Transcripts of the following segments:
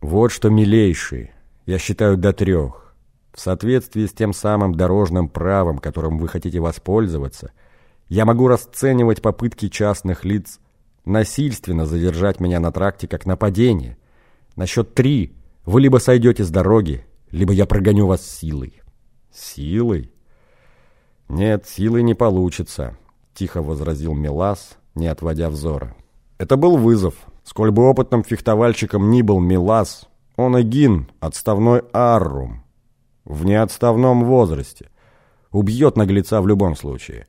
Вот что, милейший, я считаю до трех. В соответствии с тем самым дорожным правом, которым вы хотите воспользоваться, я могу расценивать попытки частных лиц насильственно задержать меня на тракте как нападение. На счет три вы либо сойдете с дороги, либо я прогоню вас силой. Силой? Нет, силой не получится, тихо возразил Милас, не отводя взора. Это был вызов. Сколь бы опытным фехтовальщиком ни был Милас, он Эгин, отставной Аррум, в неотставном возрасте. Убьет наглеца в любом случае.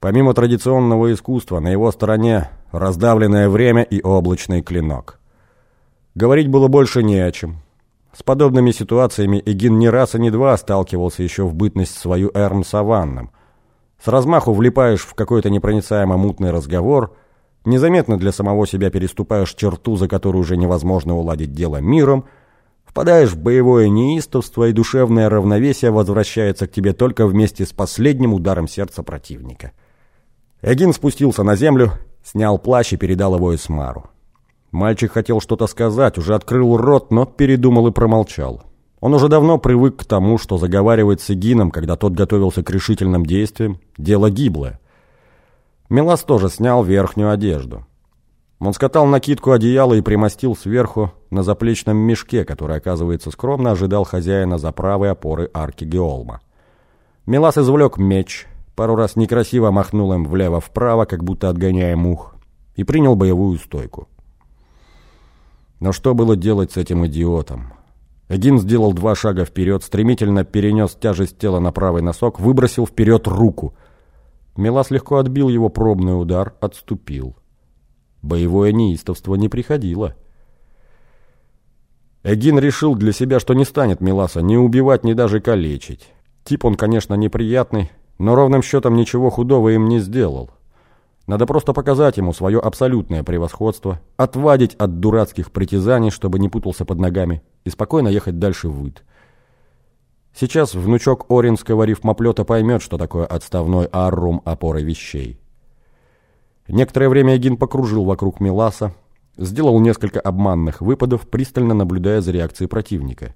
Помимо традиционного искусства, на его стороне раздавленное время и облачный клинок. Говорить было больше не о чем. С подобными ситуациями Эгин не раз и не два сталкивался еще в бытность свою Эрм Саванном. С размаху влипаешь в какой-то непроницаемо мутный разговор, незаметно для самого себя переступаешь черту, за которую уже невозможно уладить дело миром, впадаешь в боевое неистовство, и душевное равновесие возвращается к тебе только вместе с последним ударом сердца противника. Эгин спустился на землю, снял плащ и передал его Эсмару. Мальчик хотел что-то сказать, уже открыл рот, но передумал и промолчал. Он уже давно привык к тому, что заговаривать с Эгином, когда тот готовился к решительным действиям, дело гиблое. Мелас тоже снял верхнюю одежду. Он скатал накидку одеяла и примостил сверху на заплечном мешке, который, оказывается, скромно ожидал хозяина за правой опоры арки Геолма. Мелас извлек меч, пару раз некрасиво махнул им влево-вправо, как будто отгоняя мух, и принял боевую стойку. Но что было делать с этим идиотом? Эдин сделал два шага вперед, стремительно перенес тяжесть тела на правый носок, выбросил вперед руку. Мелас легко отбил его пробный удар, отступил. Боевое неистовство не приходило. Эгин решил для себя, что не станет Меласа ни убивать, ни даже калечить. Тип он, конечно, неприятный, но ровным счетом ничего худого им не сделал. Надо просто показать ему свое абсолютное превосходство, отвадить от дурацких притязаний, чтобы не путался под ногами, и спокойно ехать дальше в Выд. Сейчас внучок Оринского рифмоплета поймет, что такое отставной аррум опоры вещей. Некоторое время Эгин покружил вокруг Миласа, сделал несколько обманных выпадов, пристально наблюдая за реакцией противника.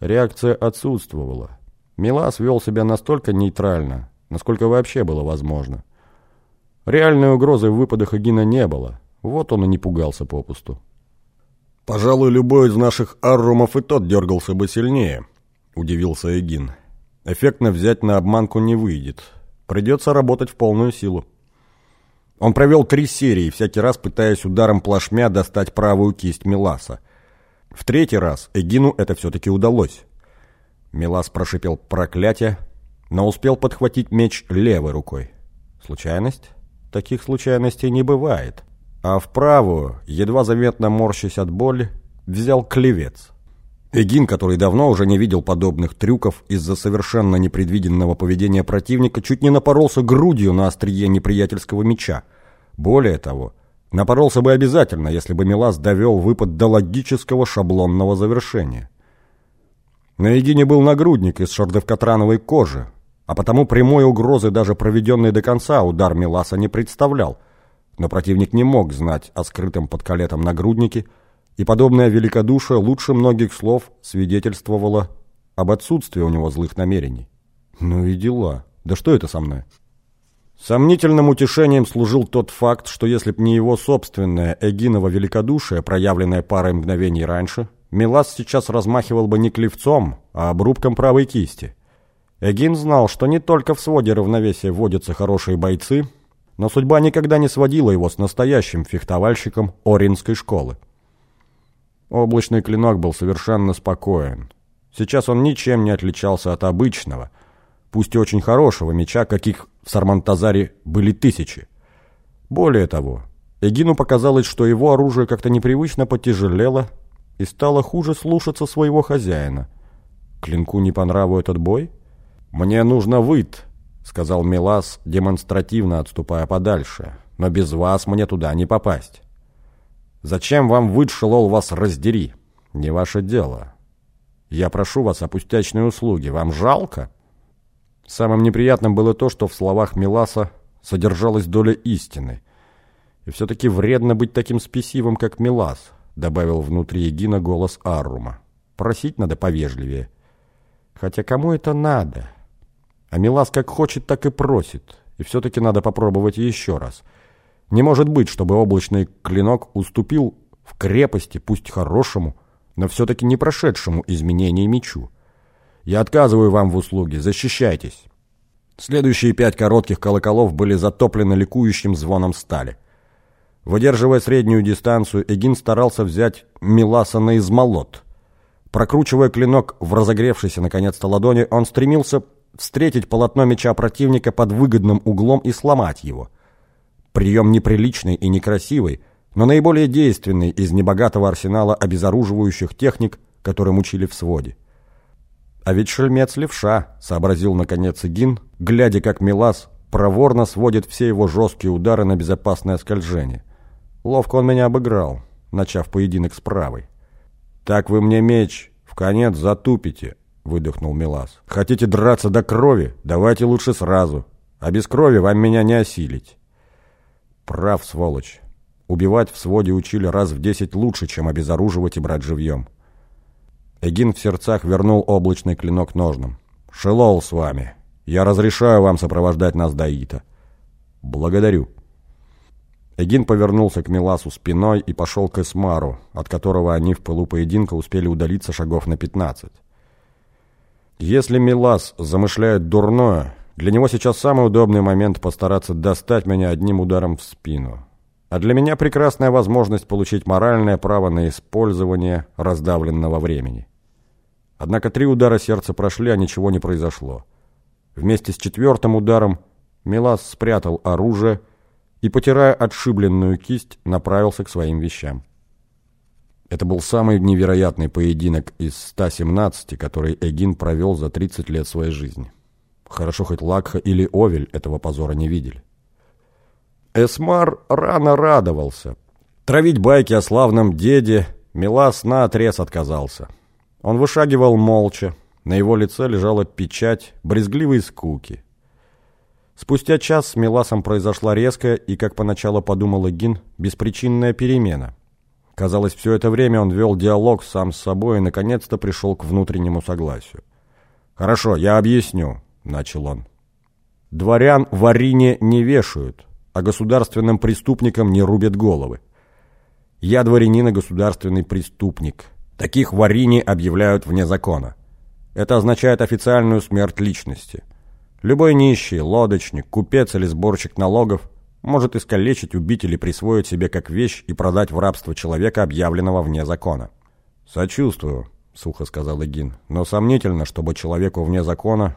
Реакция отсутствовала. Милас вел себя настолько нейтрально, насколько вообще было возможно. Реальной угрозы в выпадах Эгина не было. Вот он и не пугался попусту. «Пожалуй, любой из наших аррумов и тот дергался бы сильнее», — удивился Эгин. «Эффектно взять на обманку не выйдет. Придется работать в полную силу». Он провел три серии, всякий раз пытаясь ударом плашмя достать правую кисть Миласа. В третий раз Эгину это все-таки удалось. Милас прошипел проклятие, но успел подхватить меч левой рукой. Случайность? Таких случайностей не бывает. А в правую, едва заметно морщась от боли, взял клевец. Эгин, который давно уже не видел подобных трюков из-за совершенно непредвиденного поведения противника, чуть не напоролся грудью на острие неприятельского меча. Более того, напоролся бы обязательно, если бы Мелас довел выпад до логического шаблонного завершения. На Эгине был нагрудник из шардовкатрановой кожи, а потому прямой угрозы даже проведенный до конца удар Миласа не представлял. Но противник не мог знать о скрытом под калетом нагруднике, и подобное великодушие лучше многих слов свидетельствовало об отсутствии у него злых намерений. Ну и дела. Да что это со мной? Сомнительным утешением служил тот факт, что если б не его собственное эгиново великодушие, проявленное парой мгновений раньше, Милас сейчас размахивал бы не клевцом, а обрубком правой кисти. Эгин знал, что не только в своде равновесия водятся хорошие бойцы, но судьба никогда не сводила его с настоящим фехтовальщиком Оринской школы. Облачный клинок был совершенно спокоен. Сейчас он ничем не отличался от обычного, пусть и очень хорошего меча, каких в Сармантазаре были тысячи. Более того, Эгину показалось, что его оружие как-то непривычно потяжелело и стало хуже слушаться своего хозяина. Клинку не по этот бой? «Мне нужно выйт», — сказал Милас, демонстративно отступая подальше. «Но без вас мне туда не попасть». «Зачем вам выт, Шелол, вас раздери? Не ваше дело. Я прошу вас о пустячной услуге. Вам жалко?» Самым неприятным было то, что в словах Миласа содержалась доля истины. И все-таки вредно быть таким спесивым, как Милас. добавил внутри Егина голос Аррума. Просить надо повежливее. Хотя кому это надо? А Милас как хочет, так и просит. И все-таки надо попробовать еще раз. Не может быть, чтобы облачный клинок уступил в крепости, пусть хорошему, но все-таки не прошедшему изменения мечу. Я отказываю вам в услуге, защищайтесь. Следующие пять коротких колоколов были затоплены ликующим звоном стали. Выдерживая среднюю дистанцию, Эгин старался взять Миласа на измолот. Прокручивая клинок в разогревшейся наконец-то ладони, он стремился встретить полотно меча противника под выгодным углом и сломать его. Прием неприличный и некрасивый, но наиболее действенный из небогатого арсенала обезоруживающих техник, которым учили в своде. А ведь шельмец левша, сообразил наконец Игин, глядя, как Милас проворно сводит все его жесткие удары на безопасное скольжение. Ловко он меня обыграл, начав поединок с правой. «Так вы мне меч в конец затупите», — выдохнул Милас. «Хотите драться до крови? Давайте лучше сразу. А без крови вам меня не осилить». «Прав, сволочь. Убивать в своде учили раз в десять лучше, чем обезоруживать и брать живьем». Эгин в сердцах вернул облачный клинок ножным. «Шелол с вами. Я разрешаю вам сопровождать нас до Ита». «Благодарю». Эгин повернулся к Миласу спиной и пошел к Эсмару, от которого они в пылу поединка успели удалиться шагов на пятнадцать. Если Милас замышляет дурное, для него сейчас самый удобный момент постараться достать меня одним ударом в спину. А для меня прекрасная возможность получить моральное право на использование раздавленного времени. Однако три удара сердца прошли, а ничего не произошло. Вместе с четвертым ударом Милас спрятал оружие и, потирая отшибленную кисть, направился к своим вещам. Это был самый невероятный поединок из 117, который Эгин провел за 30 лет своей жизни. Хорошо, хоть Лакха или Овель этого позора не видели. Эсмар рано радовался. Травить байки о славном деде Милас наотрез отказался. Он вышагивал молча, на его лице лежала печать брезгливой скуки. Спустя час с Миласом произошла резкая и, как поначалу подумал Эгин, беспричинная перемена. Казалось, все это время он вел диалог сам с собой и, наконец-то, пришел к внутреннему согласию. «Хорошо, я объясню», — начал он. «Дворян в Арине не вешают, а государственным преступникам не рубят головы. Я дворянин и государственный преступник. Таких в Арине объявляют вне закона. Это означает официальную смерть личности». Любой нищий, лодочник, купец или сборщик налогов может искалечить, убить или присвоить себе как вещь и продать в рабство человека, объявленного вне закона. «Сочувствую», — сухо сказал Эгин, «но сомнительно, чтобы человеку вне закона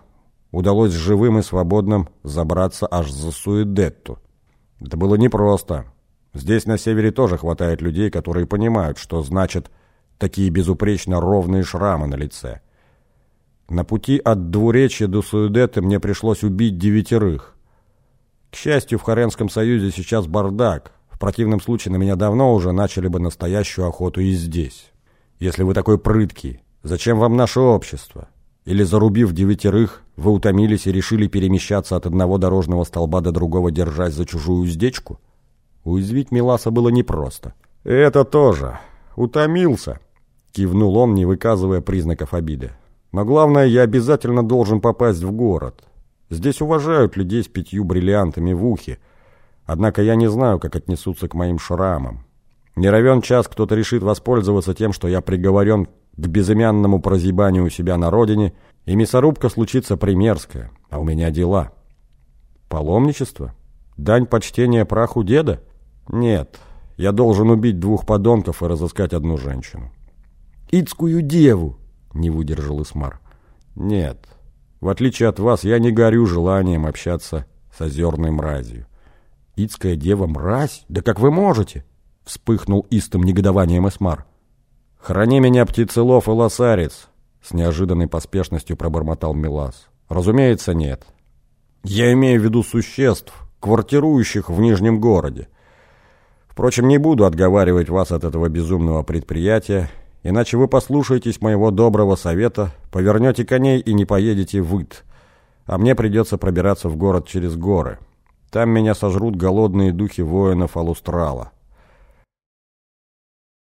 удалось живым и свободным забраться аж за Суидетту. Это было непросто. Здесь на севере тоже хватает людей, которые понимают, что значат такие безупречно ровные шрамы на лице». На пути от Двуречья до Суэдеты мне пришлось убить девятерых. К счастью, в Харенском союзе сейчас бардак. В противном случае на меня давно уже начали бы настоящую охоту и здесь. Если вы такой прыткий, зачем вам наше общество? Или, зарубив девятерых, вы утомились и решили перемещаться от одного дорожного столба до другого, держась за чужую уздечку? Уязвить Миласа было непросто. «Это тоже. Утомился», — кивнул он, не выказывая признаков обиды. Но главное, я обязательно должен попасть в город. Здесь уважают людей с пятью бриллиантами в ухе. Однако я не знаю, как отнесутся к моим шрамам. Не равен час кто-то решит воспользоваться тем, что я приговорен к безымянному прозябанию у себя на родине, и мясорубка случится примерская, а у меня дела. Паломничество? Дань почтения праху деда? Нет, я должен убить двух подонков и разыскать одну женщину. «Ицкую деву!» Не выдержал Исмар. Нет, в отличие от вас, я не горю желанием общаться с озерной мразью. Ицкая дева мразь? Да как вы можете? Вспыхнул истым негодованием Эсмар. Храни меня, птицелов и лосарец, с неожиданной поспешностью пробормотал Милас. Разумеется, нет. Я имею в виду существ, квартирующих в Нижнем городе. Впрочем, не буду отговаривать вас от этого безумного предприятия Иначе вы послушаетесь моего доброго совета, повернете коней и не поедете в Ит. А мне придется пробираться в город через горы. Там меня сожрут голодные духи воинов Алустрала.